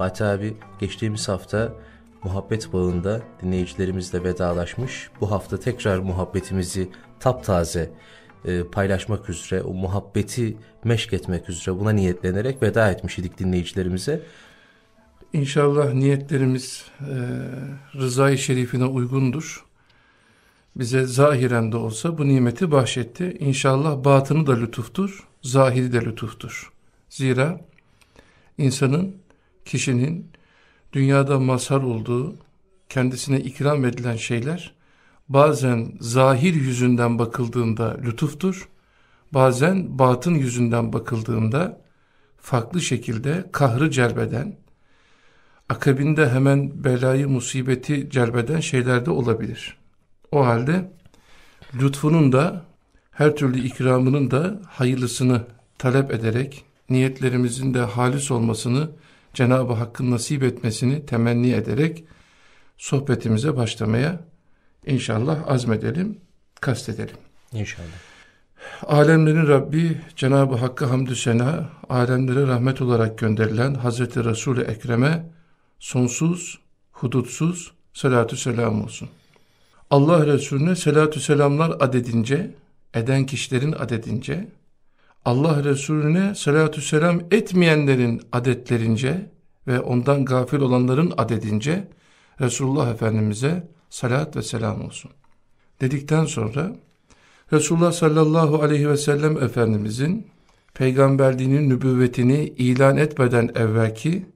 Fatih abi geçtiğimiz hafta muhabbet bağında dinleyicilerimizle vedalaşmış. Bu hafta tekrar muhabbetimizi taptaze e, paylaşmak üzere, o muhabbeti meşk etmek üzere buna niyetlenerek veda etmiş idik dinleyicilerimize. İnşallah niyetlerimiz e, rızayı şerifine uygundur. Bize zahiren de olsa bu nimeti bahşetti. İnşallah batını da lütuftur, zahiri de lütuftur. Zira insanın, kişinin dünyada mazhar olduğu, kendisine ikram edilen şeyler bazen zahir yüzünden bakıldığında lütuftur, bazen batın yüzünden bakıldığında farklı şekilde kahrı celbeden, akabinde hemen belayı, musibeti celbeden şeyler de olabilir. O halde lütfunun da her türlü ikramının da hayırlısını talep ederek niyetlerimizin de halis olmasını Cenab-ı Hakk'ın nasip etmesini temenni ederek sohbetimize başlamaya inşallah azmedelim, kastedelim. İnşallah. Alemlerin Rabbi Cenab-ı Hakk'a hamdü sena, alemlere rahmet olarak gönderilen Hazreti Resul-i Ekrem'e sonsuz, hudutsuz salatü selam olsun. Allah Resulüne selatü selamlar adedince, eden kişilerin adedince, Allah Resulüne salatü selam etmeyenlerin adetlerince ve ondan gafil olanların adedince Resulullah Efendimiz'e salat ve selam olsun. Dedikten sonra Resulullah sallallahu aleyhi ve sellem Efendimizin peygamberliğinin nübüvvetini ilan etmeden evvelki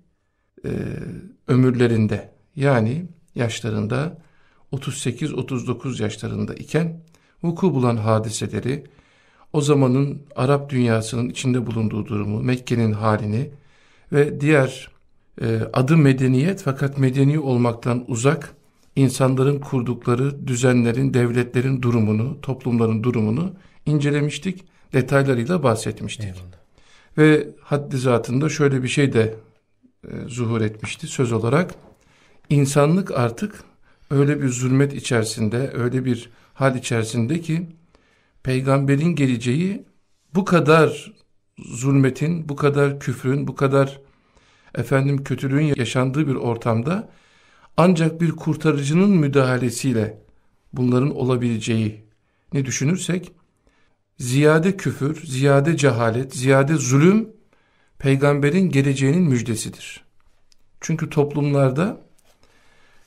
e, ömürlerinde yani yaşlarında 38-39 yaşlarında iken vuku bulan hadiseleri, o zamanın Arap dünyasının içinde bulunduğu durumu, Mekke'nin halini ve diğer e, adı medeniyet fakat medeni olmaktan uzak insanların kurdukları düzenlerin, devletlerin durumunu, toplumların durumunu incelemiştik, detaylarıyla bahsetmiştik. Eyvallah. Ve haddi zatında şöyle bir şey de e, zuhur etmişti söz olarak. insanlık artık öyle bir zulmet içerisinde, öyle bir hal içerisinde ki peygamberin geleceği bu kadar zulmetin, bu kadar küfrün, bu kadar efendim kötülüğün yaşandığı bir ortamda ancak bir kurtarıcının müdahalesiyle bunların olabileceğini düşünürsek ziyade küfür, ziyade cehalet, ziyade zulüm peygamberin geleceğinin müjdesidir. Çünkü toplumlarda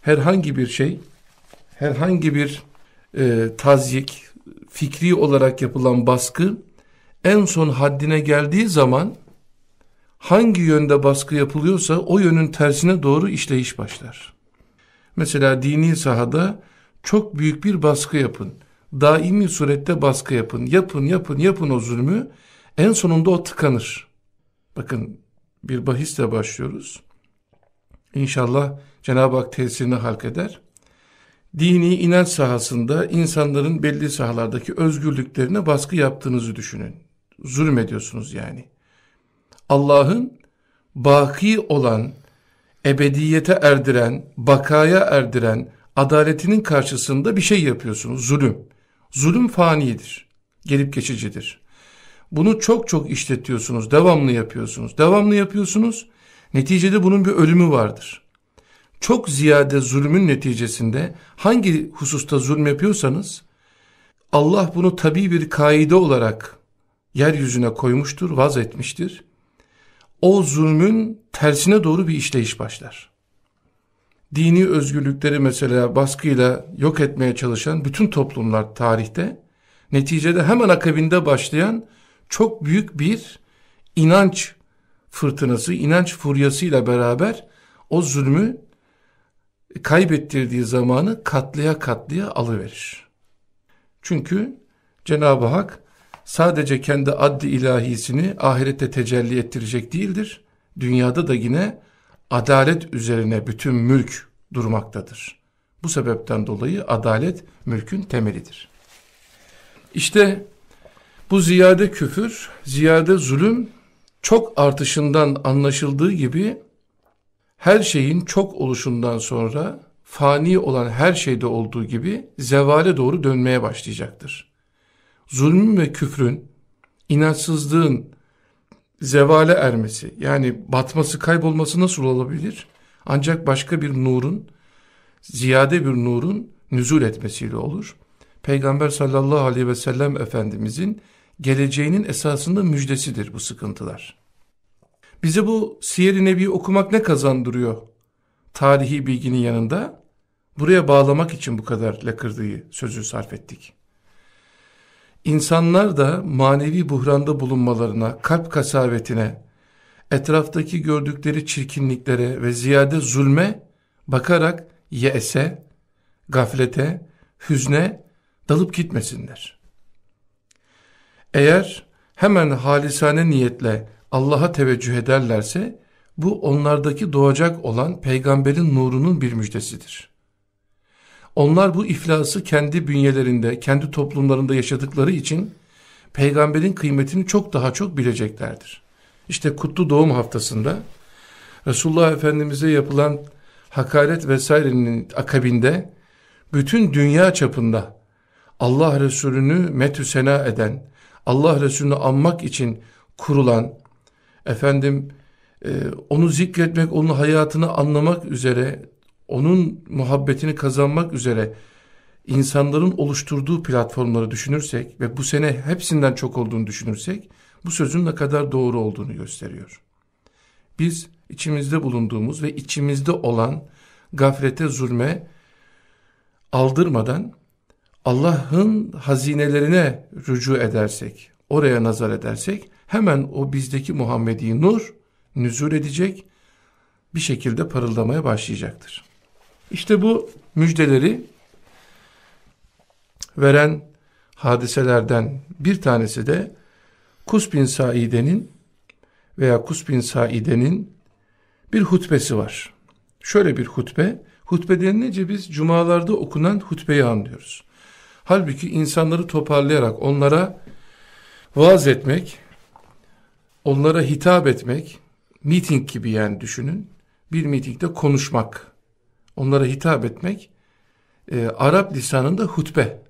herhangi bir şey, herhangi bir e, tazyik, fikri olarak yapılan baskı en son haddine geldiği zaman hangi yönde baskı yapılıyorsa o yönün tersine doğru işleyiş başlar. Mesela dini sahada çok büyük bir baskı yapın. Daimi surette baskı yapın. Yapın, yapın, yapın o zulmü. En sonunda o tıkanır. Bakın bir bahisle başlıyoruz. İnşallah Cenab-ı Hak tesirini halk eder. Dini inanç sahasında insanların belli sahalardaki özgürlüklerine baskı yaptığınızı düşünün. Zulmediyorsunuz yani. Allah'ın baki olan, ebediyete erdiren, bakaya erdiren adaletinin karşısında bir şey yapıyorsunuz. Zulüm. Zulüm fanidir. Gelip geçicidir. Bunu çok çok işletiyorsunuz. Devamlı yapıyorsunuz. Devamlı yapıyorsunuz. Neticede bunun bir ölümü vardır. Çok ziyade zulmün neticesinde hangi hususta zulm yapıyorsanız Allah bunu tabi bir kaide olarak yeryüzüne koymuştur, vaz etmiştir o zulmün tersine doğru bir işleyiş başlar. Dini özgürlükleri mesela baskıyla yok etmeye çalışan bütün toplumlar tarihte neticede hemen akabinde başlayan çok büyük bir inanç fırtınası, inanç furyasıyla beraber o zulmü kaybettirdiği zamanı katlıya katlıya alıverir. Çünkü Cenab-ı Hak sadece kendi adli ilahisini ahirette tecelli ettirecek değildir. Dünyada da yine adalet üzerine bütün mülk durmaktadır. Bu sebepten dolayı adalet mülkün temelidir. İşte bu ziyade küfür, ziyade zulüm çok artışından anlaşıldığı gibi her şeyin çok oluşundan sonra fani olan her şeyde olduğu gibi zevale doğru dönmeye başlayacaktır zulmün ve küfrün, inançsızlığın zevale ermesi yani batması kaybolması nasıl olabilir? Ancak başka bir nurun, ziyade bir nurun nüzul etmesiyle olur. Peygamber sallallahu aleyhi ve sellem Efendimizin geleceğinin esasında müjdesidir bu sıkıntılar. Bize bu Siyer-i Nebi okumak ne kazandırıyor? Tarihi bilginin yanında buraya bağlamak için bu kadar lakırdıyı sözü sarf ettik. İnsanlar da manevi buhranda bulunmalarına, kalp kasavetine, etraftaki gördükleri çirkinliklere ve ziyade zulme bakarak yese, gaflete, hüzne dalıp gitmesinler. Eğer hemen halisane niyetle Allah'a teveccüh ederlerse bu onlardaki doğacak olan peygamberin nurunun bir müjdesidir. Onlar bu iflası kendi bünyelerinde, kendi toplumlarında yaşadıkları için peygamberin kıymetini çok daha çok bileceklerdir. İşte kutlu doğum haftasında Resulullah Efendimiz'e yapılan hakaret vesairenin akabinde bütün dünya çapında Allah Resulü'nü metü sena eden, Allah Resulü'nü anmak için kurulan, efendim e, onu zikretmek, onun hayatını anlamak üzere, onun muhabbetini kazanmak üzere insanların oluşturduğu platformları düşünürsek ve bu sene hepsinden çok olduğunu düşünürsek, bu sözün ne kadar doğru olduğunu gösteriyor. Biz içimizde bulunduğumuz ve içimizde olan gaflete, zulme aldırmadan Allah'ın hazinelerine rücu edersek, oraya nazar edersek hemen o bizdeki Muhammedi nur nüzul edecek, bir şekilde parıldamaya başlayacaktır. İşte bu müjdeleri veren hadiselerden bir tanesi de Kus bin Saide'nin veya Kus bin Saide'nin bir hutbesi var. Şöyle bir hutbe, hutbe denilince biz cumalarda okunan hutbeyi anlıyoruz. Halbuki insanları toparlayarak onlara vaaz etmek, onlara hitap etmek, meeting gibi yani düşünün. Bir meetingde konuşmak, onlara hitap etmek, e, Arap lisanında hutbe,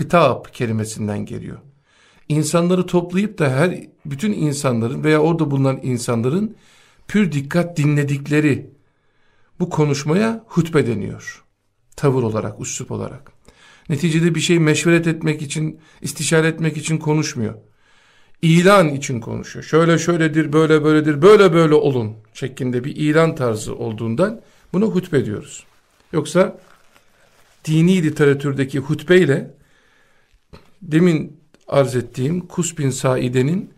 hitap kelimesinden geliyor. İnsanları toplayıp da her bütün insanların veya orada bulunan insanların pür dikkat dinledikleri bu konuşmaya hutbe deniyor. Tavır olarak, üslup olarak. Neticede bir şey meşveret etmek için, istişare etmek için konuşmuyor. İlan için konuşuyor. Şöyle şöyledir, böyle böyledir, böyle böyle olun şeklinde bir ilan tarzı olduğundan bunu hutbe diyoruz. Yoksa dini literatürdeki hutbe ile demin arz ettiğim Kus Saide'nin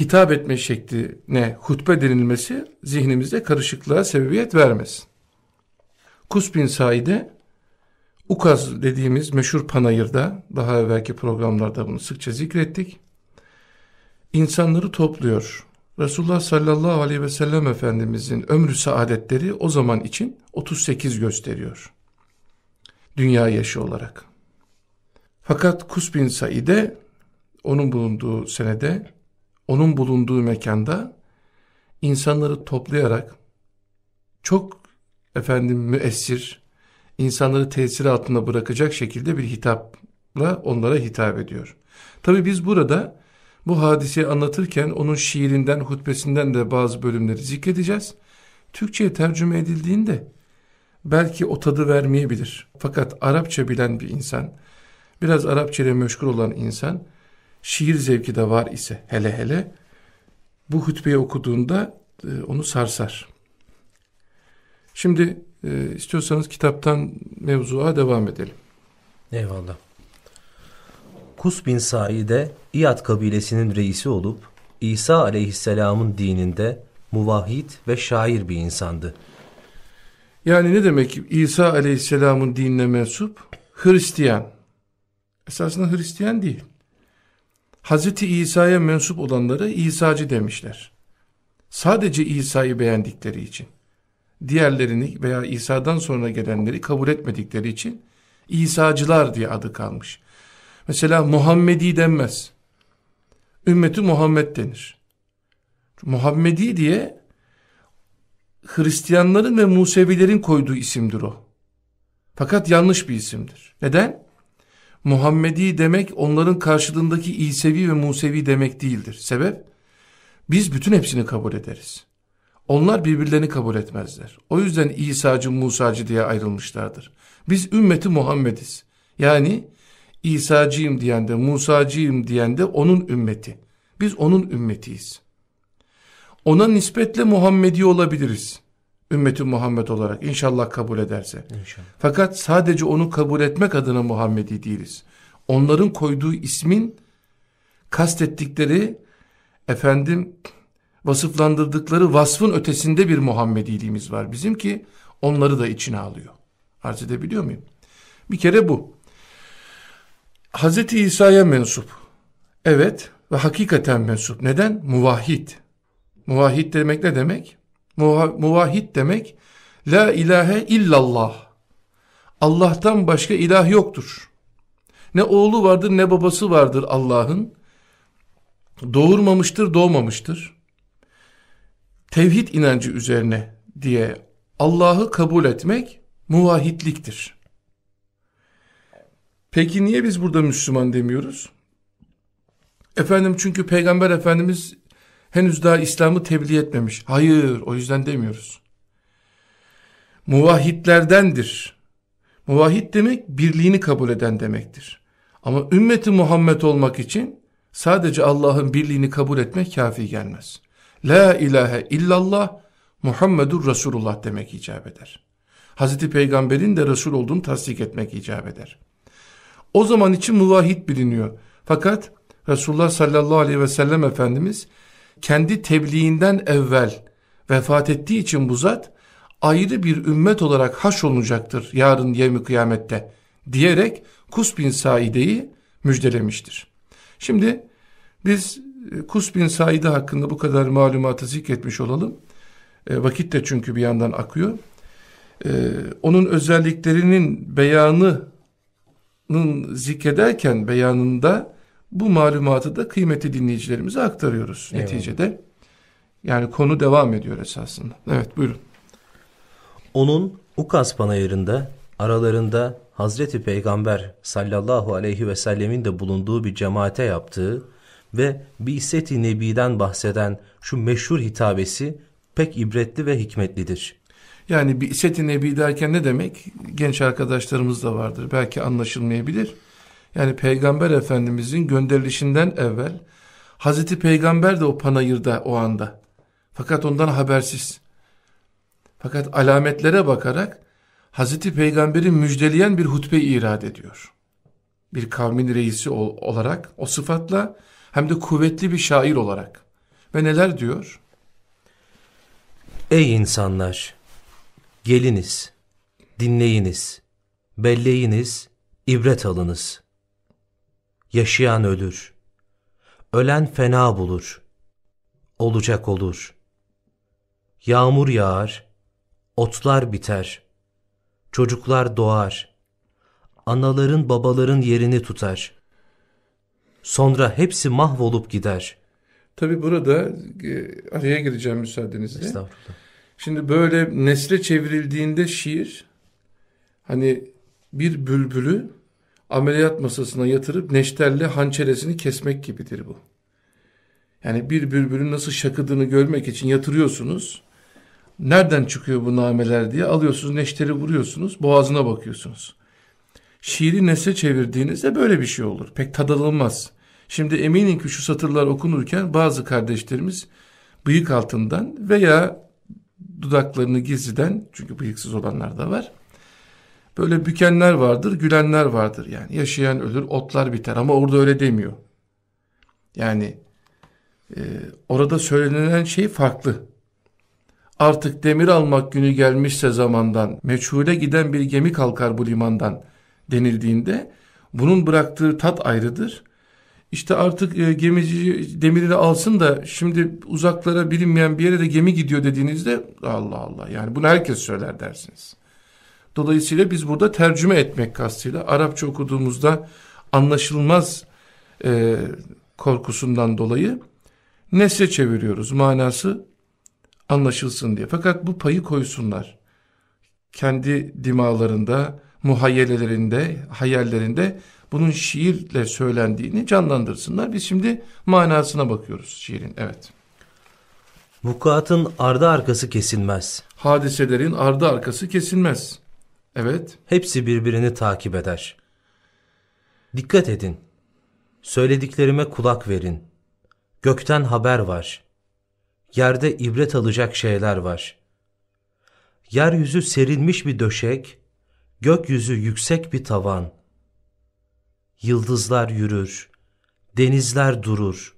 hitap etme şekline hutbe denilmesi zihnimizde karışıklığa sebebiyet vermesin. Kus bin Saide Ukaz dediğimiz meşhur panayırda daha evvelki programlarda bunu sıkça zikrettik. İnsanları topluyor. Resulullah sallallahu aleyhi ve sellem Efendimizin ömrü saadetleri o zaman için 38 gösteriyor. Dünya yaşı olarak. Fakat Kus bin Said'e onun bulunduğu senede, onun bulunduğu mekanda insanları toplayarak çok efendim müessir, insanları tesir altında bırakacak şekilde bir hitapla onlara hitap ediyor. Tabi biz burada bu hadiseyi anlatırken onun şiirinden, hutbesinden de bazı bölümleri zikredeceğiz. Türkçe'ye tercüme edildiğinde belki o tadı vermeyebilir. Fakat Arapça bilen bir insan, biraz Arapça ile meşgul olan insan, şiir zevki de var ise hele hele, bu hutbeyi okuduğunda e, onu sarsar. Şimdi e, istiyorsanız kitaptan mevzuğa devam edelim. Eyvallah. Kus bin Saide İyad kabilesinin reisi olup İsa aleyhisselamın dininde muvahhid ve şair bir insandı. Yani ne demek İsa aleyhisselamın dinine mensup? Hristiyan. Esasında Hristiyan değil. Hazreti İsa'ya mensup olanları İsacı demişler. Sadece İsa'yı beğendikleri için diğerlerini veya İsa'dan sonra gelenleri kabul etmedikleri için İsacılar diye adı kalmış. Mesela Muhammedi denmez. Ümmeti Muhammed denir. Muhammedi diye Hristiyanların ve Musevilerin koyduğu isimdir o. Fakat yanlış bir isimdir. Neden? Muhammedi demek onların karşılığındaki İsevi ve Musevi demek değildir. Sebep? Biz bütün hepsini kabul ederiz. Onlar birbirlerini kabul etmezler. O yüzden İsa'cı Musa'cı diye ayrılmışlardır. Biz ümmeti Muhammediz. Yani İsa'cıyım diyen de Musa'cıyım diyen de onun ümmeti. Biz onun ümmetiyiz. Ona nispetle Muhammedi olabiliriz. Ümmeti Muhammed olarak inşallah kabul ederse. İnşallah. Fakat sadece onu kabul etmek adına Muhammedi değiliz. Onların koyduğu ismin kastettikleri efendim vasıflandırdıkları vasfın ötesinde bir Muhammediliğimiz var bizim ki onları da içine alıyor. Arz edebiliyor muyum? Bir kere bu. Hazreti İsa'ya mensup. Evet ve hakikaten mensup. Neden? Muvahhid. Muvahhid demek ne demek? Muvahhid demek La ilahe illallah. Allah'tan başka ilah yoktur. Ne oğlu vardır ne babası vardır Allah'ın. Doğurmamıştır, doğmamıştır. Tevhid inancı üzerine diye Allah'ı kabul etmek muvahhidliktir. Peki niye biz burada Müslüman demiyoruz? Efendim çünkü Peygamber Efendimiz henüz daha İslam'ı tebliğ etmemiş. Hayır o yüzden demiyoruz. Muvahhidlerdendir. Muvahhid demek birliğini kabul eden demektir. Ama ümmeti Muhammed olmak için sadece Allah'ın birliğini kabul etmek kafi gelmez. La ilahe illallah Muhammedur Resulullah demek icap eder. Hazreti Peygamber'in de Resul olduğunu tasdik etmek icap eder. O zaman için muvahhid biliniyor. Fakat Resulullah sallallahu aleyhi ve sellem Efendimiz kendi tebliğinden evvel vefat ettiği için bu zat ayrı bir ümmet olarak haş olunacaktır yarın yevmi kıyamette diyerek Kus bin Saide'yi müjdelemiştir. Şimdi biz e, Kus bin Saide hakkında bu kadar malumatı zikretmiş olalım. E, vakit de çünkü bir yandan akıyor. E, onun özelliklerinin beyanının zikrederken beyanında bu malumatı da kıymetli dinleyicilerimize aktarıyoruz Eyvallah. neticede. Yani konu devam ediyor esasında. Evet buyurun. Onun Ukas panayırında aralarında Hazreti Peygamber sallallahu aleyhi ve sellemin de bulunduğu bir cemaate yaptığı ve Bi'seti Nebi'den bahseden şu meşhur hitabesi pek ibretli ve hikmetlidir. Yani Bi'seti Nebi derken ne demek? Genç arkadaşlarımız da vardır. Belki anlaşılmayabilir. Yani Peygamber Efendimizin gönderilişinden evvel Hazreti Peygamber de o panayırda o anda. Fakat ondan habersiz. Fakat alametlere bakarak Hazreti Peygamber'i müjdeleyen bir hutbe irad ediyor. Bir kavmin reisi olarak o sıfatla hem de kuvvetli bir şair olarak. Ve neler diyor? Ey insanlar! Geliniz, dinleyiniz, belleyiniz, ibret alınız. Yaşayan ölür, ölen fena bulur, olacak olur. Yağmur yağar, otlar biter, çocuklar doğar, anaların babaların yerini tutar. Sonra hepsi mahvolup gider. Tabi burada e, araya gireceğim müsaadenizle. Estağfurullah. Şimdi böyle nesle çevrildiğinde şiir hani bir bülbülü ameliyat masasına yatırıp neşterle hançeresini kesmek gibidir bu. Yani bir bülbülün nasıl şakıdığını görmek için yatırıyorsunuz. Nereden çıkıyor bu nameler diye alıyorsunuz neşteri vuruyorsunuz boğazına bakıyorsunuz. Şiiri nesle çevirdiğinizde böyle bir şey olur. Pek tadılmaz. Şimdi eminim ki şu satırlar okunurken bazı kardeşlerimiz bıyık altından veya dudaklarını gizliden çünkü bıyıksız olanlar da var. Böyle bükenler vardır, gülenler vardır. Yani yaşayan ölür, otlar biter ama orada öyle demiyor. Yani e, orada söylenen şey farklı. Artık demir almak günü gelmişse zamandan, meçhule giden bir gemi kalkar bu limandan denildiğinde bunun bıraktığı tat ayrıdır. İşte artık e, gemici demirini alsın da şimdi uzaklara bilinmeyen bir yere de gemi gidiyor dediğinizde Allah Allah yani bunu herkes söyler dersiniz. Dolayısıyla biz burada tercüme etmek kastıyla Arapça okuduğumuzda anlaşılmaz e, korkusundan dolayı nesle çeviriyoruz manası anlaşılsın diye. Fakat bu payı koysunlar. Kendi dimalarında, muhayyelelerinde, hayallerinde bunun şiirle söylendiğini canlandırsınlar. Biz şimdi manasına bakıyoruz şiirin. Evet. Vukuatın ardı arkası kesilmez. Hadiselerin ardı arkası kesilmez. Evet. Hepsi birbirini takip eder. Dikkat edin. Söylediklerime kulak verin. Gökten haber var. Yerde ibret alacak şeyler var. Yeryüzü serilmiş bir döşek, gökyüzü yüksek bir tavan. Yıldızlar yürür, denizler durur.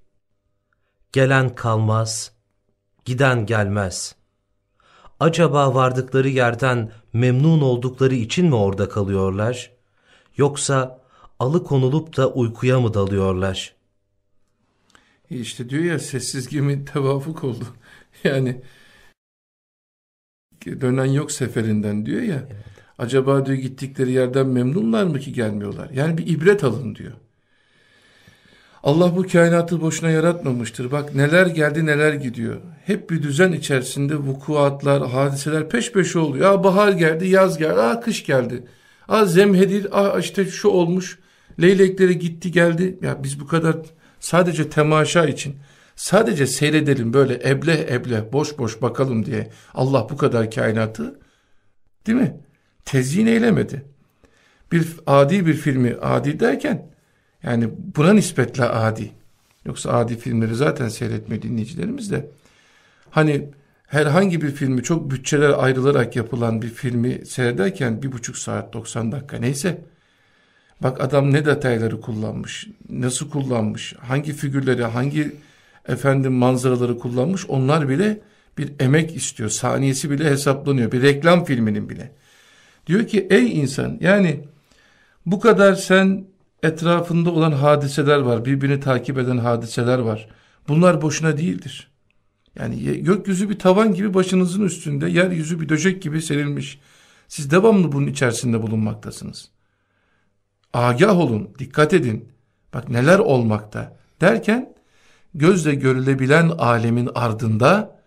Gelen kalmaz, giden gelmez. Acaba vardıkları yerden memnun oldukları için mi orada kalıyorlar? Yoksa alıkonulup da uykuya mı dalıyorlar? İşte diyor ya sessiz gemi tevafuk oldu. Yani dönen yok seferinden diyor ya. Evet. Acaba diyor gittikleri yerden memnunlar mı ki gelmiyorlar? Yani bir ibret alın diyor. Allah bu kainatı boşuna yaratmamıştır. Bak neler geldi neler gidiyor. Hep bir düzen içerisinde vukuatlar, hadiseler peş peşe oluyor. Aa bahar geldi, yaz geldi, aa kış geldi. Aa zemhedil, aa işte şu olmuş. Leylekleri gitti geldi. Ya biz bu kadar sadece temaşa için, sadece seyredelim böyle eble eble, boş boş bakalım diye Allah bu kadar kainatı değil mi? Tezyin eylemedi. Bir adi bir filmi adi derken yani buna nispetle adi. Yoksa adi filmleri zaten seyretmiyor dinleyicilerimiz de. Hani herhangi bir filmi çok bütçeler ayrılarak yapılan bir filmi seyrederken bir buçuk saat 90 dakika neyse. Bak adam ne detayları kullanmış, nasıl kullanmış, hangi figürleri, hangi efendim manzaraları kullanmış onlar bile bir emek istiyor. Saniyesi bile hesaplanıyor. Bir reklam filminin bile. Diyor ki ey insan yani bu kadar sen etrafında olan hadiseler var. Birbirini takip eden hadiseler var. Bunlar boşuna değildir. Yani gökyüzü bir tavan gibi başınızın üstünde, yeryüzü bir döşek gibi serilmiş. Siz devamlı bunun içerisinde bulunmaktasınız. Agah olun, dikkat edin. Bak neler olmakta derken gözle görülebilen alemin ardında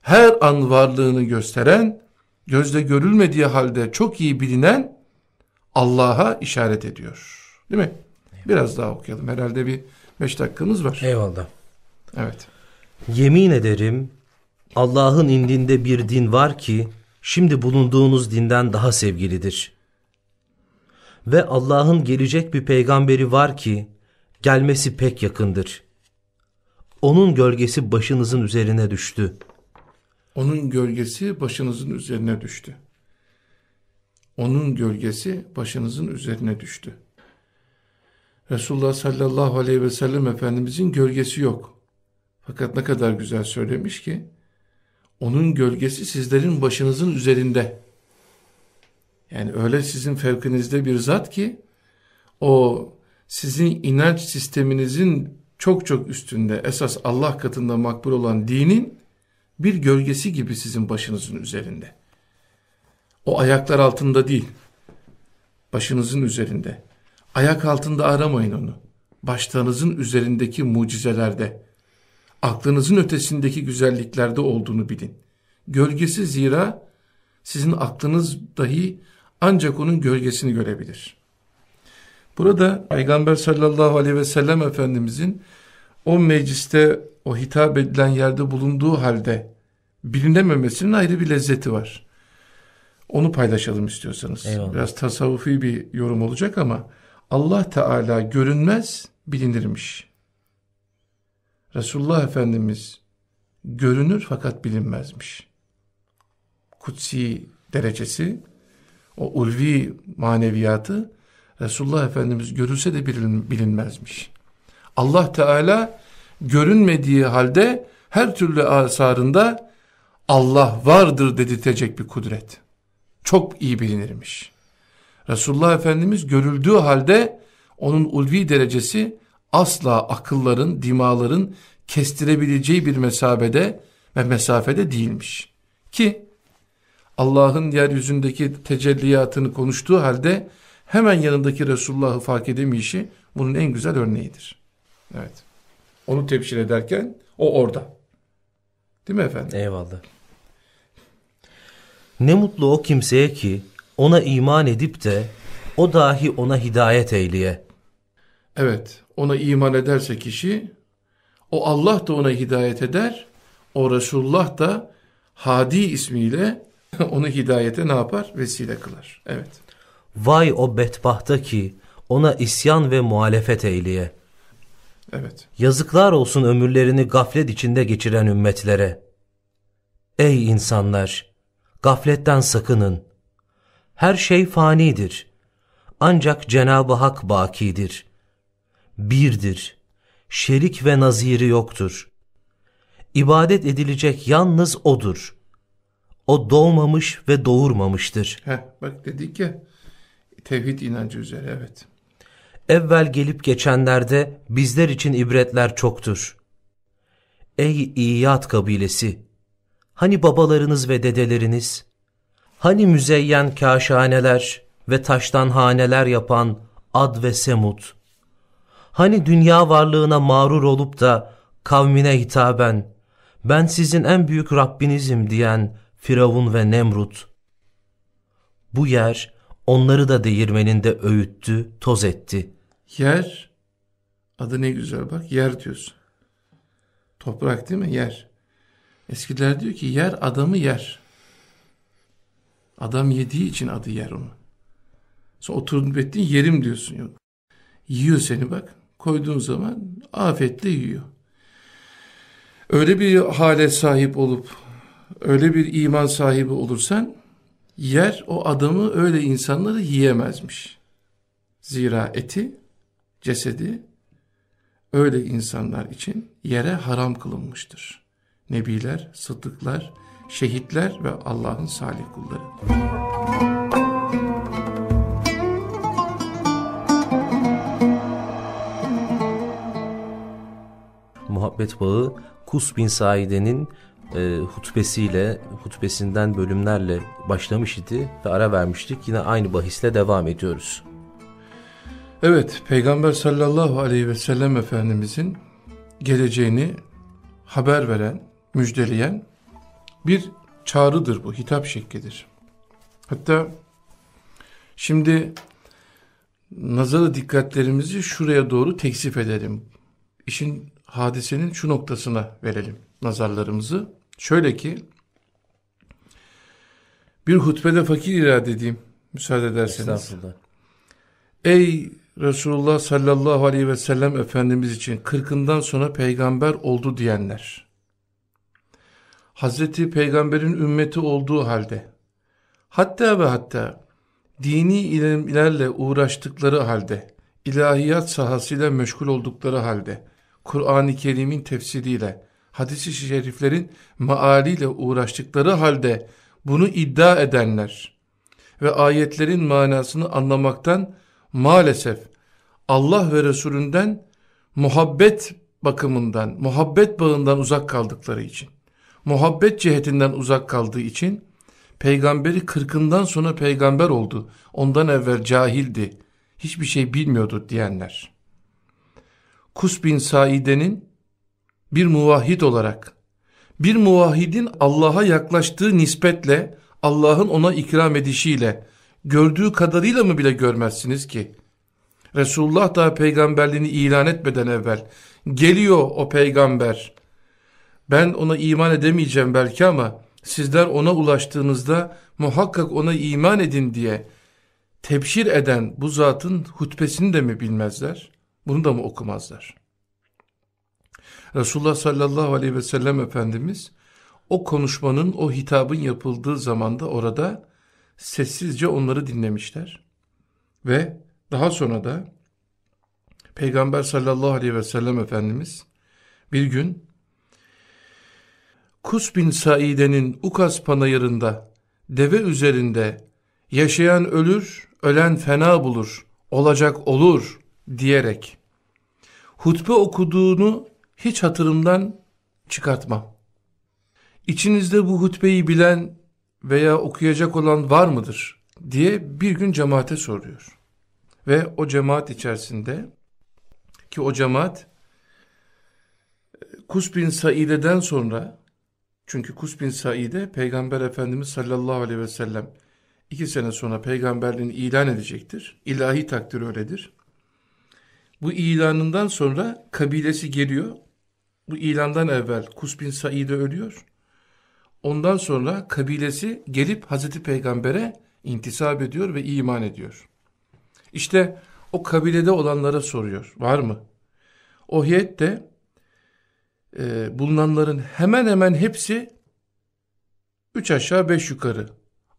her an varlığını gösteren, gözle görülmediği halde çok iyi bilinen Allah'a işaret ediyor. Değil mi? Biraz daha okuyalım. Herhalde bir beş dakikamız var. Eyvallah. Evet. Yemin ederim Allah'ın indinde bir din var ki şimdi bulunduğunuz dinden daha sevgilidir. Ve Allah'ın gelecek bir peygamberi var ki gelmesi pek yakındır. Onun gölgesi başınızın üzerine düştü. Onun gölgesi başınızın üzerine düştü. Onun gölgesi başınızın üzerine düştü. Resulullah sallallahu aleyhi ve sellem Efendimizin gölgesi yok. Fakat ne kadar güzel söylemiş ki, onun gölgesi sizlerin başınızın üzerinde. Yani öyle sizin fevkinizde bir zat ki, o sizin inanç sisteminizin çok çok üstünde, esas Allah katında makbul olan dinin, bir gölgesi gibi sizin başınızın üzerinde. O ayaklar altında değil, başınızın üzerinde. Ayak altında aramayın onu. Başlarınızın üzerindeki mucizelerde, aklınızın ötesindeki güzelliklerde olduğunu bilin. Gölgesi zira sizin aklınız dahi ancak onun gölgesini görebilir. Burada Peygamber sallallahu aleyhi ve sellem Efendimizin o mecliste o hitap edilen yerde bulunduğu halde bilinememesinin ayrı bir lezzeti var. Onu paylaşalım istiyorsanız. Eyvallah. Biraz tasavvufi bir yorum olacak ama Allah Teala görünmez bilinirmiş. Resulullah Efendimiz görünür fakat bilinmezmiş. Kutsi derecesi, o ulvi maneviyatı Resulullah Efendimiz görülse de bilinmezmiş. Allah Teala görünmediği halde her türlü asarında Allah vardır dedirtecek bir kudret. Çok iyi bilinirmiş. Resulullah Efendimiz görüldüğü halde onun ulvi derecesi asla akılların, dimaların kestirebileceği bir mesabede ve mesafede değilmiş. Ki Allah'ın yeryüzündeki tecelliyatını konuştuğu halde hemen yanındaki Resulullah'ı fark edemeyişi bunun en güzel örneğidir. Evet. Onu tebşir ederken o orada. Değil mi efendim? Eyvallah. Ne mutlu o kimseye ki ona iman edip de o dahi ona hidayet eyleye. Evet ona iman ederse kişi o Allah da ona hidayet eder o Resulullah da Hadi ismiyle onu hidayete ne yapar? Vesile kılar. Evet. Vay o bedbahta ki ona isyan ve muhalefet eyleye. Evet. Yazıklar olsun ömürlerini gaflet içinde geçiren ümmetlere. Ey insanlar! Gafletten sakının. Her şey fanidir. Ancak Cenab-ı Hak bakidir. Birdir. Şerik ve naziri yoktur. İbadet edilecek yalnız O'dur. O doğmamış ve doğurmamıştır. Heh, bak dedik ya tevhid inancı üzere evet. Evvel gelip geçenlerde bizler için ibretler çoktur. Ey İyad kabilesi! Hani babalarınız ve dedeleriniz? Hani müzeyyen kaşhaneler ve taştan haneler yapan Ad ve Semut? Hani dünya varlığına mağrur olup da kavmine hitaben ben sizin en büyük Rabbinizim diyen Firavun ve Nemrut? Bu yer onları da değirmeninde öğüttü, toz etti. Yer, adı ne güzel bak, yer diyorsun. Toprak değil mi? Yer. Eskiler diyor ki yer adamı yer. Adam yediği için adı yer onu. Sonra oturup ettiğin yerim diyorsun. Yok. Yiyor seni bak. Koyduğun zaman afetle yiyor. Öyle bir hale sahip olup, öyle bir iman sahibi olursan, yer o adamı öyle insanları yiyemezmiş. Zira eti, cesedi öyle insanlar için yere haram kılınmıştır. Nebiler, sıddıklar, şehitler ve Allah'ın salih kulları. Muhabbet bağı Kus bin Saide'nin e, hutbesiyle, hutbesinden bölümlerle başlamış idi ve ara vermiştik. Yine aynı bahisle devam ediyoruz. Evet, Peygamber sallallahu aleyhi ve sellem Efendimizin geleceğini haber veren, müjdeleyen bir çağrıdır bu, hitap şeklidir. Hatta şimdi nazara dikkatlerimizi şuraya doğru teksif edelim. İşin hadisenin şu noktasına verelim nazarlarımızı. Şöyle ki bir hutbede fakir irade edeyim müsaade ederseniz. Ey Resulullah sallallahu aleyhi ve sellem Efendimiz için kırkından sonra peygamber oldu diyenler. Hazreti Peygamber'in ümmeti olduğu halde. Hatta ve hatta dini ilimlerle uğraştıkları halde ilahiyat sahasıyla meşgul oldukları halde Kur'an-ı Kerim'in tefsiriyle hadisi şeriflerin maaliyle uğraştıkları halde bunu iddia edenler ve ayetlerin manasını anlamaktan maalesef Allah ve Resulünden muhabbet bakımından, muhabbet bağından uzak kaldıkları için, muhabbet cihetinden uzak kaldığı için peygamberi kırkından sonra peygamber oldu. Ondan evvel cahildi. Hiçbir şey bilmiyordu diyenler. Kus bin Saide'nin bir muvahhid olarak, bir muvahhidin Allah'a yaklaştığı nispetle, Allah'ın ona ikram edişiyle, gördüğü kadarıyla mı bile görmezsiniz ki? Resulullah da peygamberliğini ilan etmeden evvel, geliyor o peygamber, ben ona iman edemeyeceğim belki ama, sizler ona ulaştığınızda muhakkak ona iman edin diye tebşir eden bu zatın hutbesini de mi bilmezler? Bunu da mı okumazlar? Resulullah sallallahu aleyhi ve sellem Efendimiz o konuşmanın, o hitabın yapıldığı zamanda orada sessizce onları dinlemişler. Ve daha sonra da Peygamber sallallahu aleyhi ve sellem Efendimiz bir gün Kus bin Saide'nin Ukas panayırında deve üzerinde yaşayan ölür, ölen fena bulur, olacak olur diyerek hutbe okuduğunu hiç hatırımdan çıkartmam. İçinizde bu hutbeyi bilen veya okuyacak olan var mıdır diye bir gün cemaate soruyor. Ve o cemaat içerisinde ki o cemaat Kus bin Saide'den sonra çünkü Kus bin Saide Peygamber Efendimiz sallallahu aleyhi ve sellem iki sene sonra peygamberliğini ilan edecektir. İlahi takdir öyledir. Bu ilanından sonra kabilesi geliyor bu ilandan evvel Kus bin Said'e ölüyor. Ondan sonra kabilesi gelip Hazreti Peygamber'e intisap ediyor ve iman ediyor. İşte o kabilede olanlara soruyor. Var mı? O heyet de e, bulunanların hemen hemen hepsi üç aşağı beş yukarı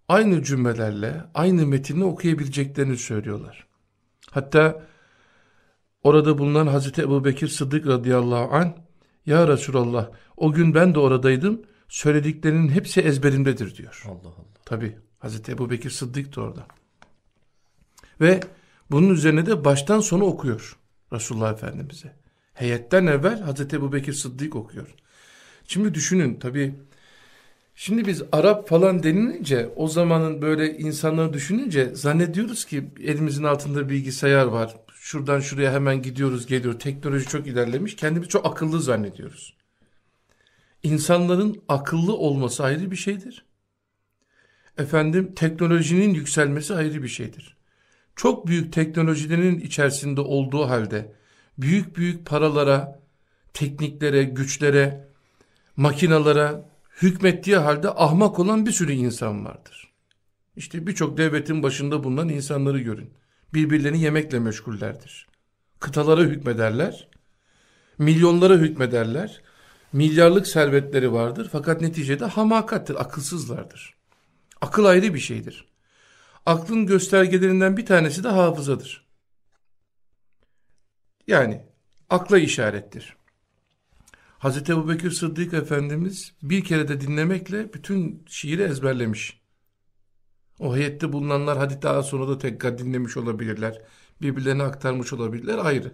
aynı cümlelerle aynı metini okuyabileceklerini söylüyorlar. Hatta orada bulunan Hazreti Ebu Bekir Sıddık radıyallahu anh Ya Resulallah o gün ben de oradaydım söylediklerinin hepsi ezberimdedir diyor. Allah Allah. Tabi Hazreti Ebu Bekir Sıddık da orada. Ve bunun üzerine de baştan sona okuyor Resulullah Efendimiz'e. Heyetten evvel Hazreti Ebu Bekir Sıddık okuyor. Şimdi düşünün tabi Şimdi biz Arap falan denilince o zamanın böyle insanları düşününce zannediyoruz ki elimizin altında bilgisayar var. Şuradan şuraya hemen gidiyoruz geliyor. Teknoloji çok ilerlemiş. Kendimizi çok akıllı zannediyoruz. İnsanların akıllı olması ayrı bir şeydir. Efendim teknolojinin yükselmesi ayrı bir şeydir. Çok büyük teknolojilerin içerisinde olduğu halde büyük büyük paralara, tekniklere, güçlere, makinalara hükmettiği halde ahmak olan bir sürü insan vardır. İşte birçok devletin başında bulunan insanları görün. Birbirlerini yemekle meşgullerdir. Kıtalara hükmederler, milyonlara hükmederler, milyarlık servetleri vardır fakat neticede hamakattır, akılsızlardır. Akıl ayrı bir şeydir. Aklın göstergelerinden bir tanesi de hafızadır. Yani akla işarettir. Hazreti Ebu Sıddık Efendimiz bir kere de dinlemekle bütün şiiri ezberlemiş. O heyette bulunanlar hadi daha sonra da tekrar dinlemiş olabilirler. Birbirlerine aktarmış olabilirler ayrı.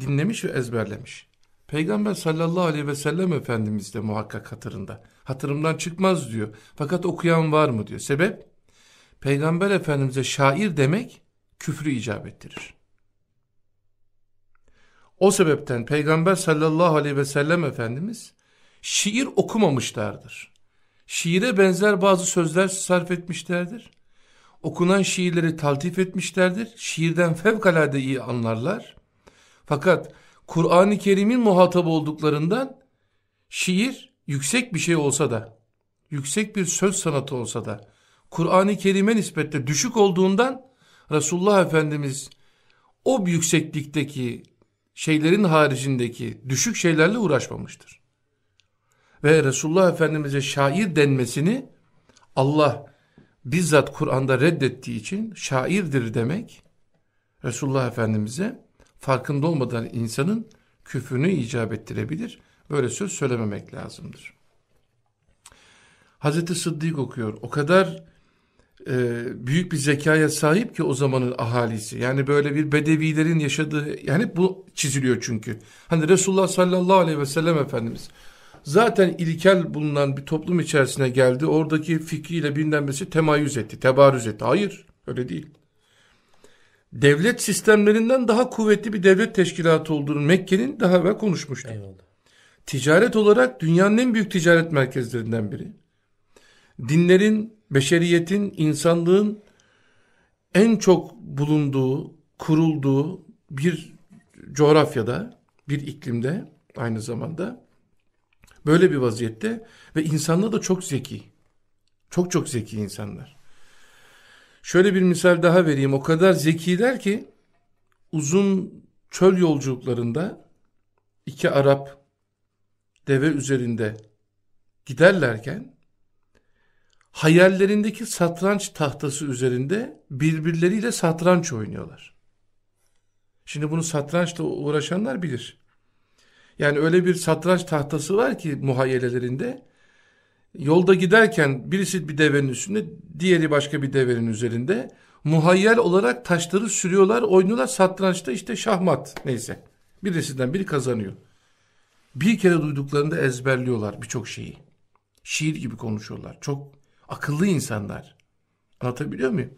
Dinlemiş ve ezberlemiş. Peygamber sallallahu aleyhi ve sellem Efendimiz de muhakkak hatırında. Hatırımdan çıkmaz diyor. Fakat okuyan var mı diyor. Sebep? Peygamber Efendimiz'e şair demek küfrü icap ettirir. O sebepten Peygamber sallallahu aleyhi ve sellem Efendimiz şiir okumamışlardır. Şiire benzer bazı sözler sarf etmişlerdir. Okunan şiirleri taltif etmişlerdir. Şiirden fevkalade iyi anlarlar. Fakat Kur'an-ı Kerim'in muhatabı olduklarından şiir yüksek bir şey olsa da, yüksek bir söz sanatı olsa da, Kur'an-ı Kerim'e nispetle düşük olduğundan Resulullah Efendimiz o yükseklikteki şeylerin haricindeki düşük şeylerle uğraşmamıştır. Ve Resulullah Efendimiz'e şair denmesini Allah bizzat Kur'an'da reddettiği için şairdir demek Resulullah Efendimiz'e farkında olmadan insanın küfrünü icap ettirebilir. Böyle söz söylememek lazımdır. Hazreti Sıddık okuyor. O kadar e, büyük bir zekaya sahip ki o zamanın ahalisi. Yani böyle bir bedevilerin yaşadığı yani bu çiziliyor çünkü. Hani Resulullah sallallahu aleyhi ve sellem Efendimiz zaten ilkel bulunan bir toplum içerisine geldi. Oradaki fikriyle bilinmesi temayüz etti, tebarüz etti. Hayır öyle değil. Devlet sistemlerinden daha kuvvetli bir devlet teşkilatı olduğunu Mekke'nin daha evvel konuşmuştuk. Eyvallah. Ticaret olarak dünyanın en büyük ticaret merkezlerinden biri. Dinlerin beşeriyetin, insanlığın en çok bulunduğu, kurulduğu bir coğrafyada, bir iklimde aynı zamanda böyle bir vaziyette ve insanlar da çok zeki. Çok çok zeki insanlar. Şöyle bir misal daha vereyim. O kadar zekiler ki uzun çöl yolculuklarında iki Arap deve üzerinde giderlerken hayallerindeki satranç tahtası üzerinde birbirleriyle satranç oynuyorlar. Şimdi bunu satrançla uğraşanlar bilir. Yani öyle bir satranç tahtası var ki muhayyelelerinde yolda giderken birisi bir devenin üstünde diğeri başka bir devenin üzerinde muhayyel olarak taşları sürüyorlar oynuyorlar satrançta işte şahmat neyse birisinden biri kazanıyor. Bir kere duyduklarında ezberliyorlar birçok şeyi. Şiir gibi konuşuyorlar. Çok Akıllı insanlar. Anlatabiliyor muyum?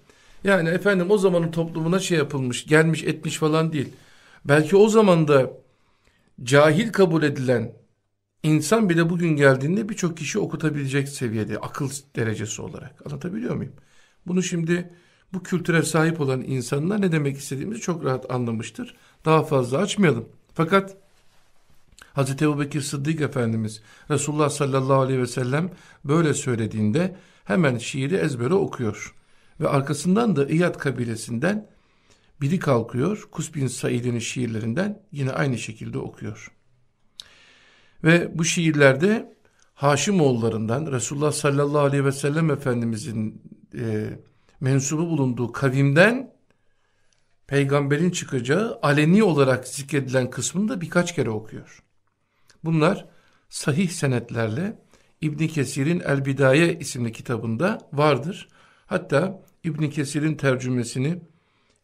Yani efendim o zamanın toplumuna şey yapılmış, gelmiş etmiş falan değil. Belki o zaman da cahil kabul edilen insan bile bugün geldiğinde birçok kişi okutabilecek seviyede akıl derecesi olarak. Anlatabiliyor muyum? Bunu şimdi bu kültüre sahip olan insanlar ne demek istediğimizi çok rahat anlamıştır. Daha fazla açmayalım. Fakat Hazreti Ebu Bekir Sıddık Efendimiz Resulullah sallallahu aleyhi ve sellem böyle söylediğinde hemen şiiri ezbere okuyor. Ve arkasından da İyad kabilesinden biri kalkıyor. Kus bin Said'in şiirlerinden yine aynı şekilde okuyor. Ve bu şiirlerde Haşimoğullarından Resulullah sallallahu aleyhi ve sellem Efendimizin e, mensubu bulunduğu kavimden peygamberin çıkacağı aleni olarak zikredilen kısmını da birkaç kere okuyor. Bunlar sahih senetlerle İbn Kesir'in El Bidaye isimli kitabında vardır. Hatta İbn Kesir'in tercümesini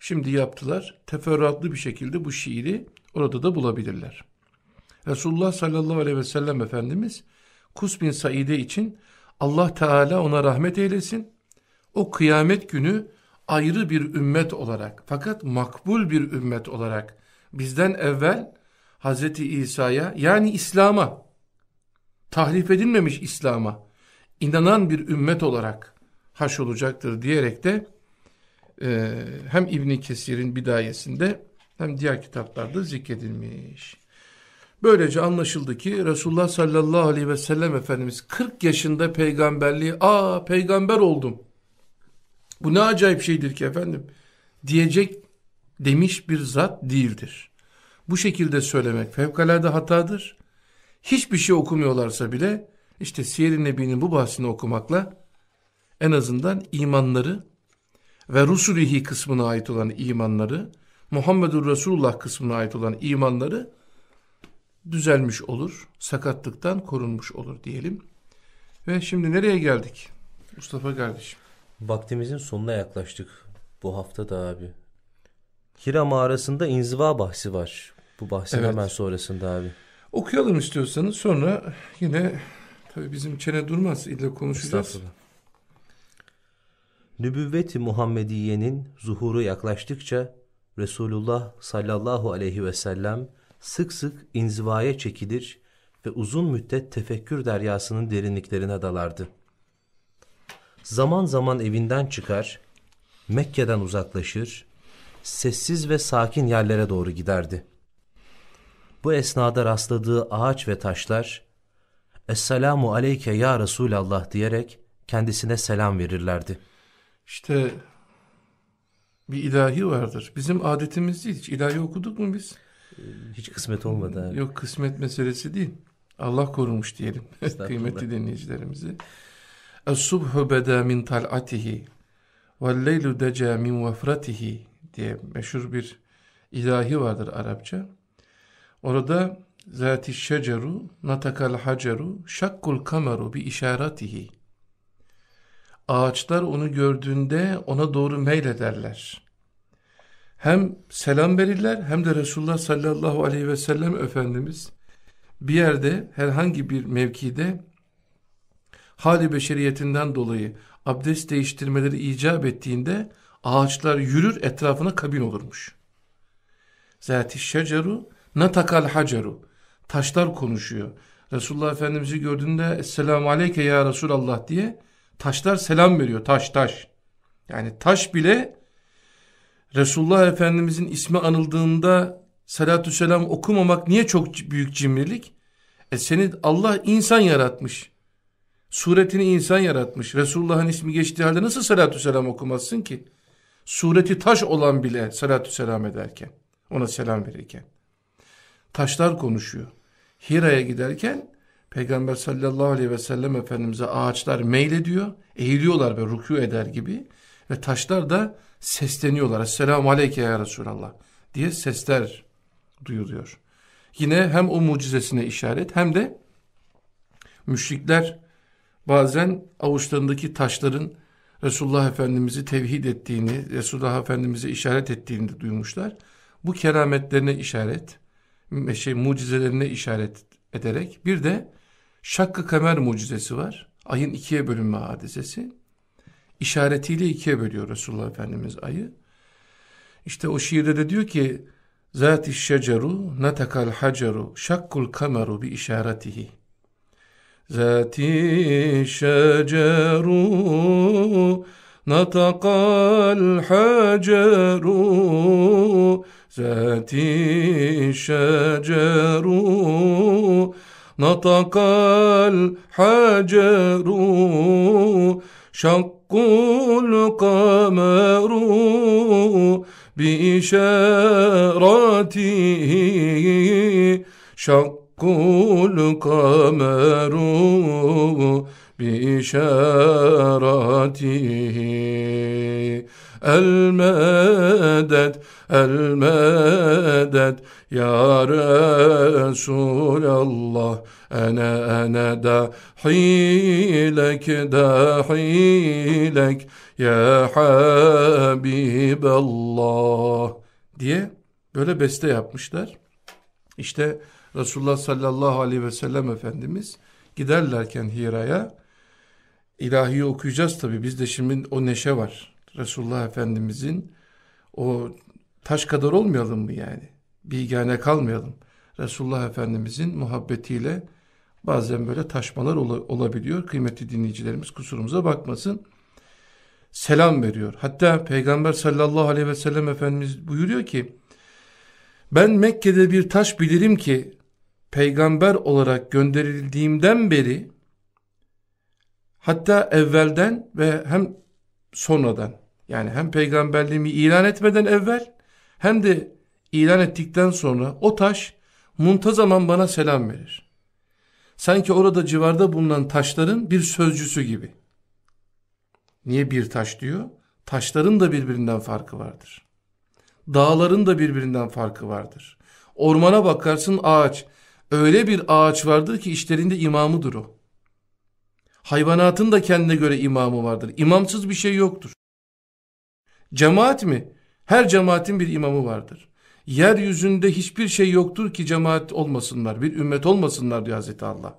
şimdi yaptılar. Teferruatlı bir şekilde bu şiiri orada da bulabilirler. Resulullah sallallahu aleyhi ve sellem Efendimiz Kus bin Saide için Allah Teala ona rahmet eylesin. O kıyamet günü ayrı bir ümmet olarak fakat makbul bir ümmet olarak bizden evvel Hazreti İsa'ya yani İslam'a tahrif edilmemiş İslam'a inanan bir ümmet olarak haş olacaktır diyerek de e, hem İbni Kesir'in bidayesinde hem diğer kitaplarda zikredilmiş. Böylece anlaşıldı ki Resulullah sallallahu aleyhi ve sellem Efendimiz 40 yaşında peygamberliği aa peygamber oldum. Bu ne acayip şeydir ki efendim diyecek demiş bir zat değildir. Bu şekilde söylemek fevkalade hatadır. Hiçbir şey okumuyorlarsa bile işte Siyer-i Nebi'nin bu bahsini okumakla en azından imanları ve Rusulihi kısmına ait olan imanları, Muhammedur Resulullah kısmına ait olan imanları düzelmiş olur, sakatlıktan korunmuş olur diyelim. Ve şimdi nereye geldik Mustafa kardeşim? Vaktimizin sonuna yaklaştık bu hafta da abi. Hira mağarasında inziva bahsi var. Bu bahsin evet. hemen sonrasında abi. Okuyalım istiyorsanız sonra yine tabii bizim çene durmaz illa konuşacağız. Nübüvvet-i Muhammediye'nin zuhuru yaklaştıkça Resulullah sallallahu aleyhi ve sellem sık sık inzivaya çekilir ve uzun müddet tefekkür deryasının derinliklerine dalardı. Zaman zaman evinden çıkar, Mekke'den uzaklaşır, sessiz ve sakin yerlere doğru giderdi. Bu esnada rastladığı ağaç ve taşlar, Esselamu aleyke ya Resulallah diyerek kendisine selam verirlerdi. İşte bir ilahi vardır. Bizim adetimiz değil. Hiç ilahi okuduk mu biz? Hiç kısmet olmadı abi. Yok kısmet meselesi değil. Allah korumuş diyelim kıymetli dinleyicilerimizi. Es-subhu beda min tal'atihi ve leylu deca min vefratihi diye meşhur bir ilahi vardır Arapça. Orada zati şeceru natakal haceru şakkul kameru bi işaretihi ağaçlar onu gördüğünde ona doğru meylederler. Hem selam verirler hem de Resulullah sallallahu aleyhi ve sellem Efendimiz bir yerde herhangi bir mevkide hali beşeriyetinden dolayı abdest değiştirmeleri icap ettiğinde ağaçlar yürür etrafına kabin olurmuş. Zati şeceru natakal haceru taşlar konuşuyor. Resulullah Efendimiz'i gördüğünde Esselamu Aleyke ya Resulallah diye taşlar selam veriyor taş taş. Yani taş bile Resulullah Efendimizin ismi anıldığında salatü selam okumamak niye çok büyük cimrilik? E seni Allah insan yaratmış. Suretini insan yaratmış. Resulullah'ın ismi geçtiği halde nasıl salatü selam okumazsın ki? Sureti taş olan bile salatü selam ederken, ona selam verirken. Taşlar konuşuyor. Hira'ya giderken Peygamber sallallahu aleyhi ve sellem Efendimiz'e ağaçlar meylediyor, eğiliyorlar ve rükû eder gibi ve taşlar da sesleniyorlar. Esselamu aleyke ya Resulallah diye sesler duyuluyor. Yine hem o mucizesine işaret hem de müşrikler bazen avuçlarındaki taşların Resulullah Efendimiz'i tevhid ettiğini, Resulullah Efendimiz'e işaret ettiğini duymuşlar. Bu kerametlerine işaret, şey, mucizelerine işaret ederek bir de Şakkı Kamer mucizesi var. Ayın ikiye bölünme hadisesi. İşaretiyle ikiye bölüyor Resulullah Efendimiz ayı. İşte o şiirde de diyor ki Zati şeceru natakal haceru şakkul kameru bi işaretihi. Zati şeceru natakal haceru ذاتي الشجر نطق الحجر شق القمر بإشارته شق القمر بإشارته El medet, el medet Ya Resulallah Ene ene da hilek da hilek Ya Habiballah diye böyle beste yapmışlar. İşte Resulullah sallallahu aleyhi ve sellem Efendimiz giderlerken Hira'ya ilahi okuyacağız tabi bizde şimdi o neşe var. Resulullah Efendimizin o taş kadar olmayalım mı yani? Bilgane kalmayalım. Resulullah Efendimizin muhabbetiyle bazen böyle taşmalar olabiliyor. Kıymetli dinleyicilerimiz kusurumuza bakmasın. Selam veriyor. Hatta Peygamber sallallahu aleyhi ve sellem Efendimiz buyuruyor ki ben Mekke'de bir taş bilirim ki peygamber olarak gönderildiğimden beri hatta evvelden ve hem sonradan yani hem peygamberliğimi ilan etmeden evvel hem de ilan ettikten sonra o taş muntazaman bana selam verir. Sanki orada civarda bulunan taşların bir sözcüsü gibi. Niye bir taş diyor? Taşların da birbirinden farkı vardır. Dağların da birbirinden farkı vardır. Ormana bakarsın ağaç. Öyle bir ağaç vardır ki işlerinde imamıdır o. Hayvanatın da kendine göre imamı vardır. İmamsız bir şey yoktur. Cemaat mi? Her cemaatin bir imamı vardır. Yeryüzünde hiçbir şey yoktur ki cemaat olmasınlar, bir ümmet olmasınlar diyor Hazreti Allah.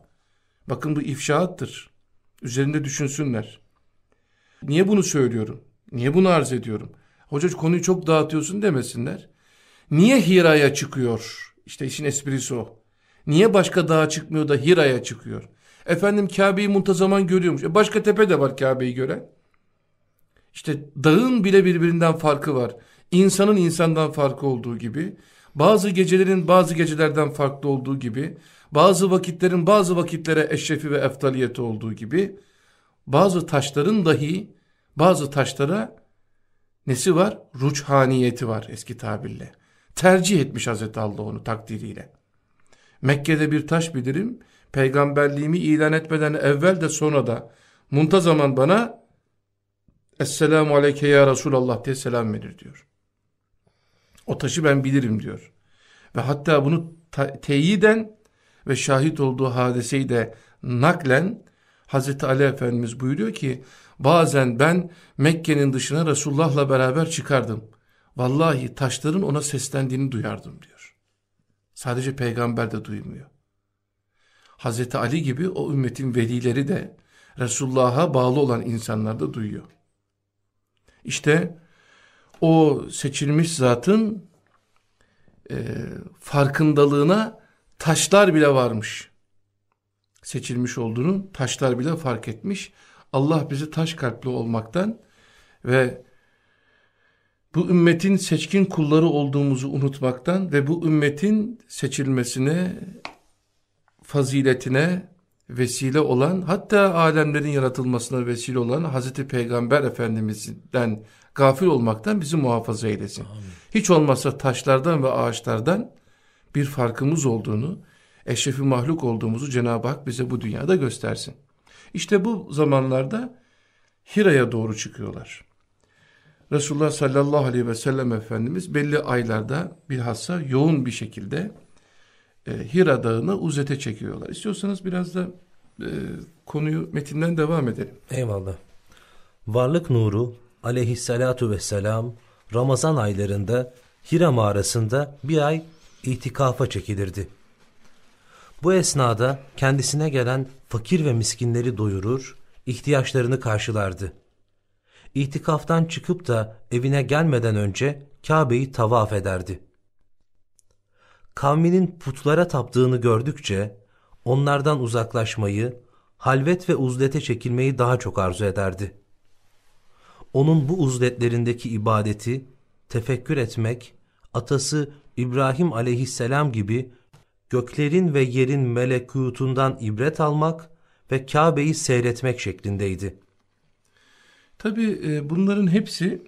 Bakın bu ifşaattır. Üzerinde düşünsünler. Niye bunu söylüyorum? Niye bunu arz ediyorum? Hoca konuyu çok dağıtıyorsun demesinler. Niye Hira'ya çıkıyor? İşte işin esprisi o. Niye başka dağa çıkmıyor da Hira'ya çıkıyor? Efendim Kabe'yi muntazaman görüyormuş. E başka tepe de var Kabe'yi gören. İşte dağın bile birbirinden farkı var. İnsanın insandan farkı olduğu gibi, bazı gecelerin bazı gecelerden farklı olduğu gibi, bazı vakitlerin bazı vakitlere eşrefi ve eftaliyeti olduğu gibi, bazı taşların dahi bazı taşlara nesi var? Ruçhaniyeti var eski tabirle. Tercih etmiş Hazreti Allah onu takdiriyle. Mekke'de bir taş bilirim, peygamberliğimi ilan etmeden evvel de sonra da muntazaman bana Esselamu aleyke ya Resulallah diye selam verir diyor. O taşı ben bilirim diyor. Ve hatta bunu teyiden ve şahit olduğu hadiseyi de naklen Hazreti Ali Efendimiz buyuruyor ki bazen ben Mekke'nin dışına Resulullah'la beraber çıkardım. Vallahi taşların ona seslendiğini duyardım diyor. Sadece peygamber de duymuyor. Hazreti Ali gibi o ümmetin velileri de Resulullah'a bağlı olan insanlar da duyuyor. İşte o seçilmiş zatın e, farkındalığına taşlar bile varmış seçilmiş olduğunu taşlar bile fark etmiş. Allah bizi taş kalpli olmaktan ve bu ümmetin seçkin kulları olduğumuzu unutmaktan ve bu ümmetin seçilmesine, faziletine vesile olan, hatta alemlerin yaratılmasına vesile olan Hazreti Peygamber Efendimiz'den gafil olmaktan bizi muhafaza eylesin. Amin. Hiç olmazsa taşlardan ve ağaçlardan bir farkımız olduğunu, eşrefi mahluk olduğumuzu Cenab-ı Hak bize bu dünyada göstersin. İşte bu zamanlarda Hira'ya doğru çıkıyorlar. Resulullah sallallahu aleyhi ve sellem Efendimiz belli aylarda bilhassa yoğun bir şekilde e, Hira dağına uzete çekiyorlar. İstiyorsanız biraz da e, konuyu metinden devam edelim. Eyvallah. Varlık nuru aleyhissalatu vesselam Ramazan aylarında Hira mağarasında bir ay itikafa çekilirdi. Bu esnada kendisine gelen fakir ve miskinleri doyurur, ihtiyaçlarını karşılardı. İtikaftan çıkıp da evine gelmeden önce Kabe'yi tavaf ederdi. Kavminin putlara taptığını gördükçe onlardan uzaklaşmayı, halvet ve uzlete çekilmeyi daha çok arzu ederdi. Onun bu uzletlerindeki ibadeti tefekkür etmek, atası İbrahim aleyhisselam gibi göklerin ve yerin melekutundan ibret almak ve Kabe'yi seyretmek şeklindeydi. Tabi e, bunların hepsi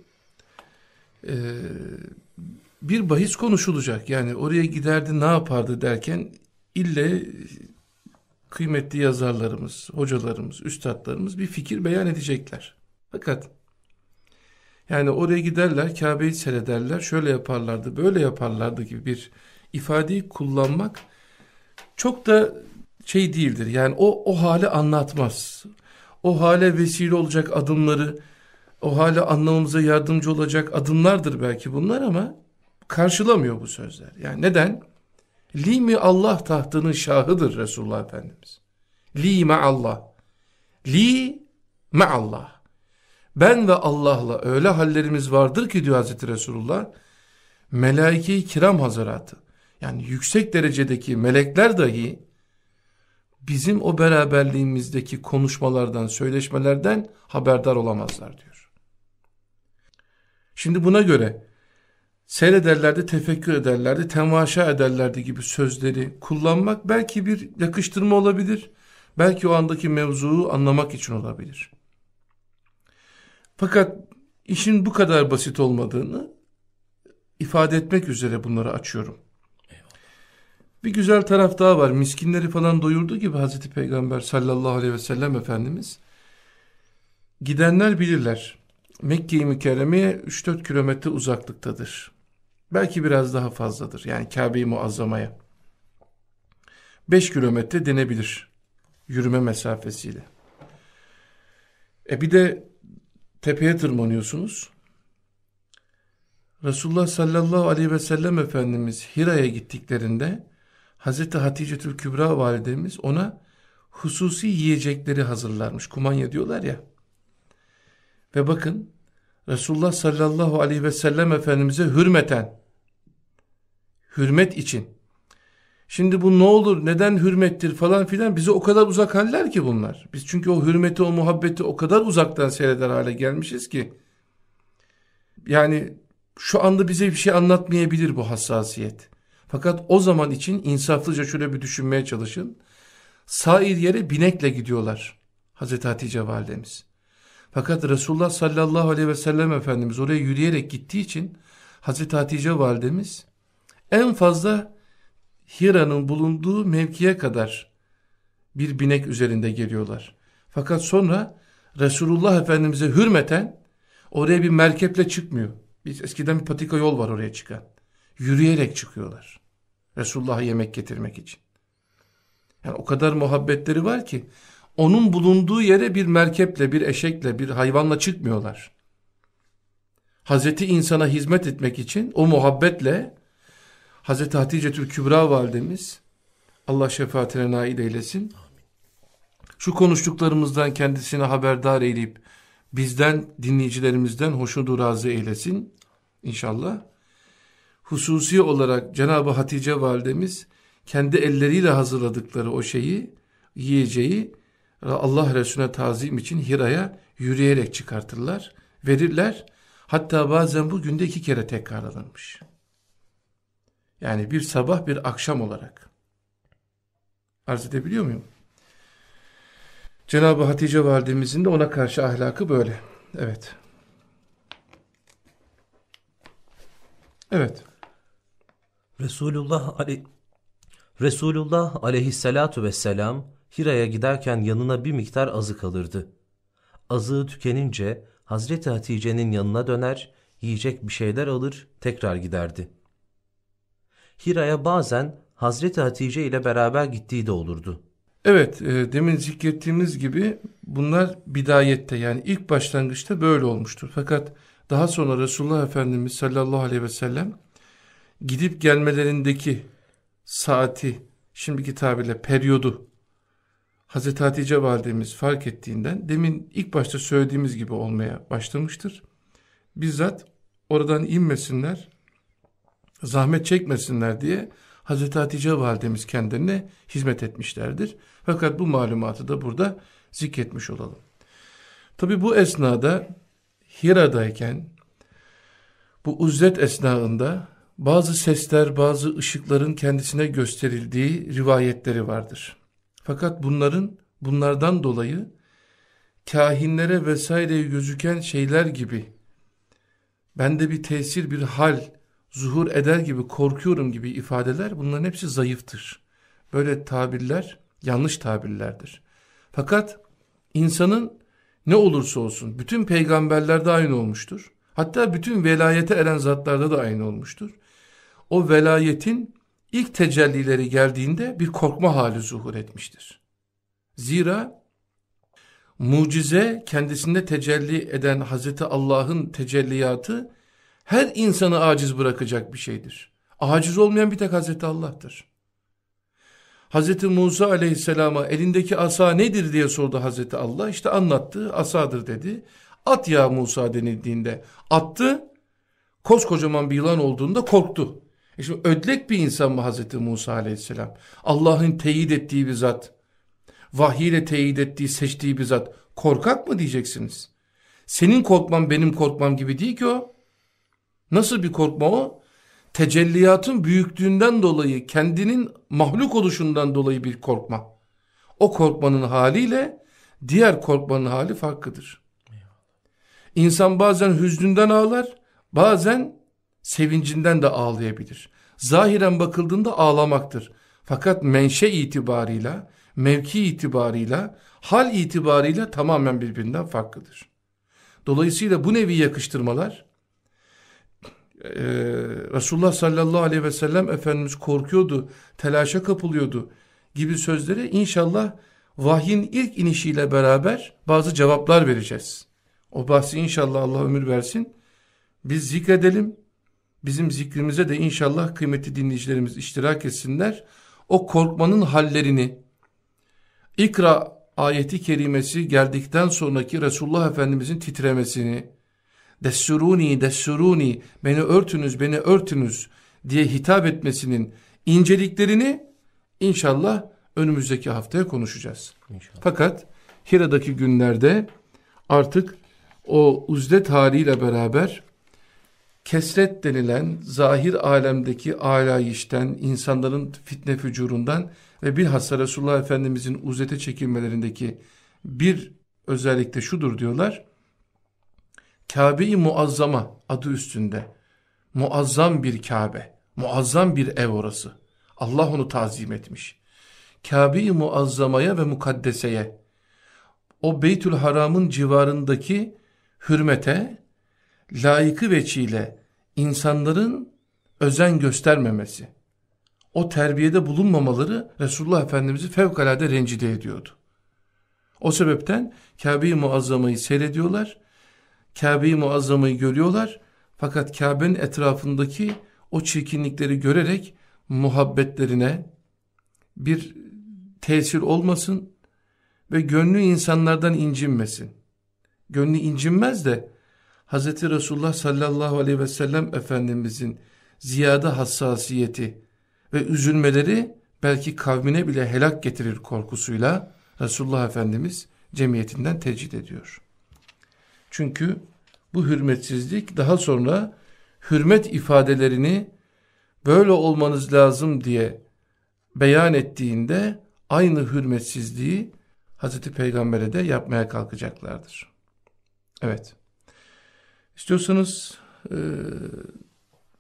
e, bir bahis konuşulacak. Yani oraya giderdi ne yapardı derken ille kıymetli yazarlarımız, hocalarımız, üstadlarımız bir fikir beyan edecekler. Fakat yani oraya giderler, Kabe'yi seyrederler, şöyle yaparlardı, böyle yaparlardı gibi bir ifadeyi kullanmak çok da şey değildir. Yani o o hale anlatmaz. O hale vesile olacak adımları, o hale anlamamıza yardımcı olacak adımlardır belki bunlar ama karşılamıyor bu sözler. Yani neden? Li mi Allah tahtının şahıdır Resulullah Efendimiz. Li ma Allah. Li ma Allah. Ben ve Allah'la öyle hallerimiz vardır ki diyor Hazreti Resulullah. Melaike-i kiram hazaratı. Yani yüksek derecedeki melekler dahi bizim o beraberliğimizdeki konuşmalardan, söyleşmelerden haberdar olamazlar diyor. Şimdi buna göre seyrederlerdi, tefekkür ederlerdi, temaşa ederlerdi gibi sözleri kullanmak belki bir yakıştırma olabilir. Belki o andaki mevzuu anlamak için olabilir. Fakat işin bu kadar basit olmadığını ifade etmek üzere bunları açıyorum. Bir güzel taraf daha var. Miskinleri falan doyurduğu gibi Hazreti Peygamber sallallahu aleyhi ve sellem Efendimiz gidenler bilirler. Mekke-i Mükerreme'ye 3-4 kilometre uzaklıktadır. Belki biraz daha fazladır. Yani Kabe-i Muazzama'ya. 5 kilometre denebilir. Yürüme mesafesiyle. E bir de tepeye tırmanıyorsunuz. Resulullah sallallahu aleyhi ve sellem Efendimiz Hira'ya gittiklerinde Hazreti Hatice Kübra validemiz ona hususi yiyecekleri hazırlarmış. Kumanya diyorlar ya. Ve bakın Resulullah sallallahu aleyhi ve sellem Efendimiz'e hürmeten, hürmet için. Şimdi bu ne olur, neden hürmettir falan filan bize o kadar uzak haller ki bunlar. Biz çünkü o hürmeti, o muhabbeti o kadar uzaktan seyreder hale gelmişiz ki. Yani şu anda bize bir şey anlatmayabilir bu hassasiyet. Fakat o zaman için insaflıca şöyle bir düşünmeye çalışın. Sair yere binekle gidiyorlar. Hazreti Hatice validemiz. Fakat Resulullah sallallahu aleyhi ve sellem Efendimiz oraya yürüyerek gittiği için Hazreti Hatice validemiz en fazla Hira'nın bulunduğu mevkiye kadar bir binek üzerinde geliyorlar. Fakat sonra Resulullah Efendimiz'e hürmeten oraya bir merkeple çıkmıyor. Biz eskiden bir patika yol var oraya çıkan. Yürüyerek çıkıyorlar. Resulullah'a yemek getirmek için. Yani o kadar muhabbetleri var ki onun bulunduğu yere bir merkeple, bir eşekle, bir hayvanla çıkmıyorlar. Hazreti insana hizmet etmek için o muhabbetle Hazreti Hatice Tül Kübra validemiz Allah şefaatine nail eylesin. Şu konuştuklarımızdan kendisine haberdar eyleyip bizden dinleyicilerimizden hoşnudu razı eylesin inşallah. Hususi olarak Cenab-ı Hatice validemiz kendi elleriyle hazırladıkları o şeyi yiyeceği Allah Resulüne tazim için Hira'ya yürüyerek çıkartırlar, verirler. Hatta bazen bu günde iki kere tekrarlanırmış. Yani bir sabah bir akşam olarak. Arz edebiliyor muyum? Cenab-ı Hatice validemizin de ona karşı ahlakı böyle. Evet. Evet. Resulullah aley Resulullah aleyhissalatu vesselam Hira'ya giderken yanına bir miktar azık alırdı. Azığı tükenince Hazreti Hatice'nin yanına döner, yiyecek bir şeyler alır, tekrar giderdi. Hira'ya bazen Hazreti Hatice ile beraber gittiği de olurdu. Evet, e, demin zikrettiğimiz gibi bunlar bidayette yani ilk başlangıçta böyle olmuştur. Fakat daha sonra Resulullah Efendimiz sallallahu aleyhi ve sellem gidip gelmelerindeki saati, şimdiki tabirle periyodu Hazreti Hatice validemiz fark ettiğinden demin ilk başta söylediğimiz gibi olmaya başlamıştır. Bizzat oradan inmesinler, zahmet çekmesinler diye Hazreti Hatice validemiz kendilerine hizmet etmişlerdir. Fakat bu malumatı da burada zikretmiş olalım. Tabi bu esnada Hira'dayken bu uzzet esnasında bazı sesler, bazı ışıkların kendisine gösterildiği rivayetleri vardır. Fakat bunların bunlardan dolayı kahinlere vesaire gözüken şeyler gibi bende bir tesir, bir hal zuhur eder gibi korkuyorum gibi ifadeler bunların hepsi zayıftır. Böyle tabirler yanlış tabirlerdir. Fakat insanın ne olursa olsun bütün peygamberlerde aynı olmuştur. Hatta bütün velayete eren zatlarda da aynı olmuştur. O velayetin ilk tecellileri geldiğinde bir korkma hali zuhur etmiştir. Zira mucize kendisinde tecelli eden Hazreti Allah'ın tecelliyatı her insanı aciz bırakacak bir şeydir. Aciz olmayan bir tek Hazreti Allah'tır. Hazreti Musa aleyhisselama elindeki asa nedir diye sordu Hazreti Allah. İşte anlattı asadır dedi. At ya Musa denildiğinde attı. Koskocaman bir yılan olduğunda korktu. E şimdi ödlek bir insan mı Hazreti Musa aleyhisselam? Allah'ın teyit ettiği bir zat. Vahiy ile teyit ettiği, seçtiği bir zat. Korkak mı diyeceksiniz? Senin korkman benim korkmam gibi değil ki o. Nasıl bir korkma o? Tecelliyatın büyüklüğünden dolayı, kendinin mahluk oluşundan dolayı bir korkma. O korkmanın haliyle diğer korkmanın hali farklıdır. İnsan bazen hüznünden ağlar, bazen sevincinden de ağlayabilir. Zahiren bakıldığında ağlamaktır. Fakat menşe itibarıyla, mevki itibarıyla, hal itibarıyla tamamen birbirinden farklıdır. Dolayısıyla bu nevi yakıştırmalar e, Resulullah sallallahu aleyhi ve sellem Efendimiz korkuyordu, telaşa kapılıyordu gibi sözleri inşallah vahyin ilk inişiyle beraber bazı cevaplar vereceğiz. O bahsi inşallah Allah ömür versin. Biz zikredelim. Bizim zikrimize de inşallah kıymetli dinleyicilerimiz iştirak etsinler. O korkmanın hallerini İkra ayeti kerimesi geldikten sonraki Resulullah Efendimizin titremesini dessuruni dessuruni beni örtünüz beni örtünüz diye hitap etmesinin inceliklerini inşallah önümüzdeki haftaya konuşacağız. İnşallah. Fakat Hira'daki günlerde artık o uzdet haliyle beraber kesret denilen zahir alemdeki alayişten, insanların fitne fücurundan ve bilhassa Resulullah Efendimizin uzete çekilmelerindeki bir özellikle şudur diyorlar. Kabe-i Muazzama adı üstünde. Muazzam bir Kabe, muazzam bir ev orası. Allah onu tazim etmiş. Kabe-i Muazzama'ya ve Mukaddeseye, o Beytül Haram'ın civarındaki hürmete, layıkı veçiyle insanların özen göstermemesi, o terbiyede bulunmamaları Resulullah Efendimiz'i fevkalade rencide ediyordu. O sebepten Kabe-i Muazzama'yı seyrediyorlar, Kabe-i Muazzama'yı görüyorlar fakat Kabe'nin etrafındaki o çirkinlikleri görerek muhabbetlerine bir tesir olmasın ve gönlü insanlardan incinmesin. Gönlü incinmez de Hz. Resulullah sallallahu aleyhi ve sellem Efendimizin ziyade hassasiyeti ve üzülmeleri belki kavmine bile helak getirir korkusuyla Resulullah Efendimiz cemiyetinden tecrid ediyor. Çünkü bu hürmetsizlik daha sonra hürmet ifadelerini böyle olmanız lazım diye beyan ettiğinde aynı hürmetsizliği Hazreti Peygamber'e de yapmaya kalkacaklardır. Evet. İstiyorsanız e,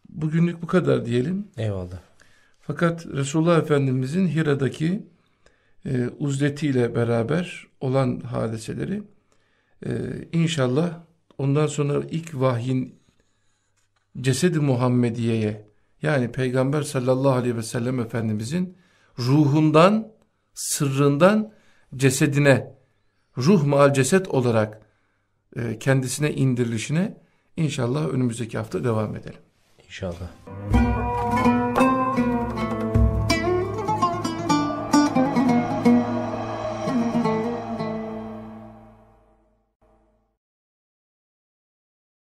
bugünlük bu kadar diyelim. Eyvallah. Fakat Resulullah Efendimizin Hira'daki e, uzletiyle beraber olan hadiseleri e, inşallah ondan sonra ilk vahyin cesedi Muhammediye'ye yani Peygamber sallallahu aleyhi ve sellem Efendimizin ruhundan, sırrından cesedine, ruh mal ceset olarak e, kendisine indirilişine inşallah önümüzdeki hafta devam edelim. İnşallah.